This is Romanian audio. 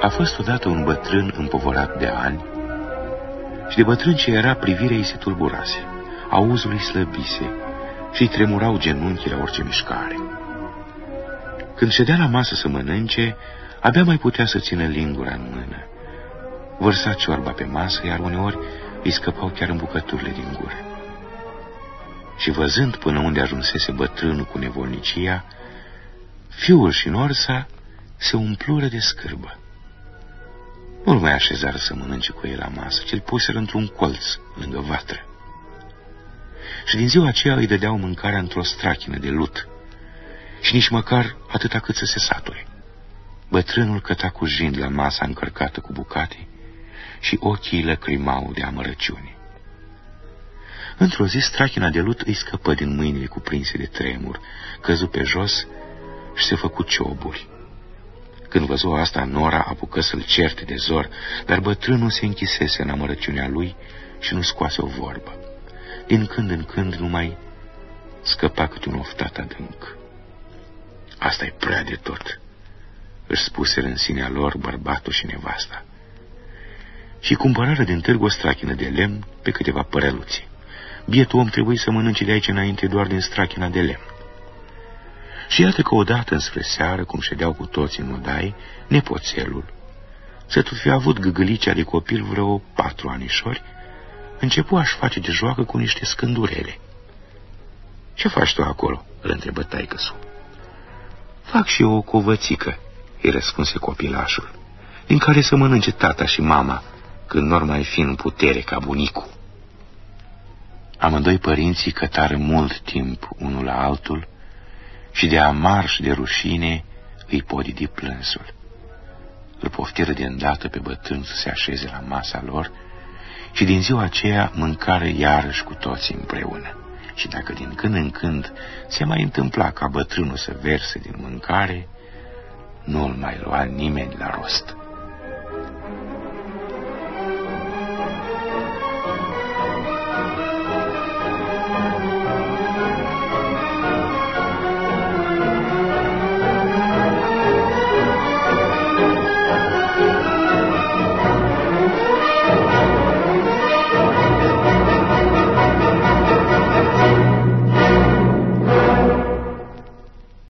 A fost odată un bătrân împovorat de ani și de bătrân ce era privirea îi se tulburase, auzul îi slăbise și îi tremurau genunchii la orice mișcare. Când ședea la masă să mănânce, abia mai putea să țină lingura în mână. Vărsa ciorba pe masă, iar uneori îi scăpau chiar în bucăturile din gură. Și văzând până unde ajunsese bătrânul cu nevolnicia, fiul și Norsa se umplură de scârbă. Nu-l mai așezară să mănânce cu el la masă, ci îl puseră într-un colț, lângă vatră. Și din ziua aceea îi dădeau mâncarea într-o strachină de lut și nici măcar atâta cât să se sature. Bătrânul căta cu jind la masa încărcată cu bucate și ochii lăcrimau de amărăciune. Într-o zi, strachina de lut îi scăpă din mâinile cuprinse de tremur, căzu pe jos și se făcu cioburi. Când văzu asta, Nora apucă să-l certe de zor, dar bătrânul se închisese în amărăciunea lui și nu scoase o vorbă. Din când în când numai scăpa câte un oftat adânc. asta e prea de tot, își spuse în sinea lor bărbatul și nevasta. Și cumpărară din târg o strachină de lemn pe câteva păreluții. Bietul om trebuie să mănânce de aici înainte doar din strachina de lemn. Și iată că odată înspre seară, cum ședeau cu toți în odai, nepoțelul, să tot fi avut gâgâlicea de copil vreo patru anișori, începu a-și face de joacă cu niște scândurele. Ce faci tu acolo?" îl întrebă taică -su. Fac și eu o covățică," îi răspunse copilașul, din care să mănânce tata și mama, când nu mai fi în putere ca bunicul. Amândoi părinții cătară mult timp unul la altul și de amar și de rușine îi podidi plânsul. Îl poftiră de îndată pe bătrân să se așeze la masa lor și din ziua aceea mâncare iarăși cu toți împreună. Și dacă din când în când se mai întâmpla ca bătrânul să verse din mâncare, nu-l mai lua nimeni la rost.